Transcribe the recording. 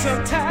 So tired.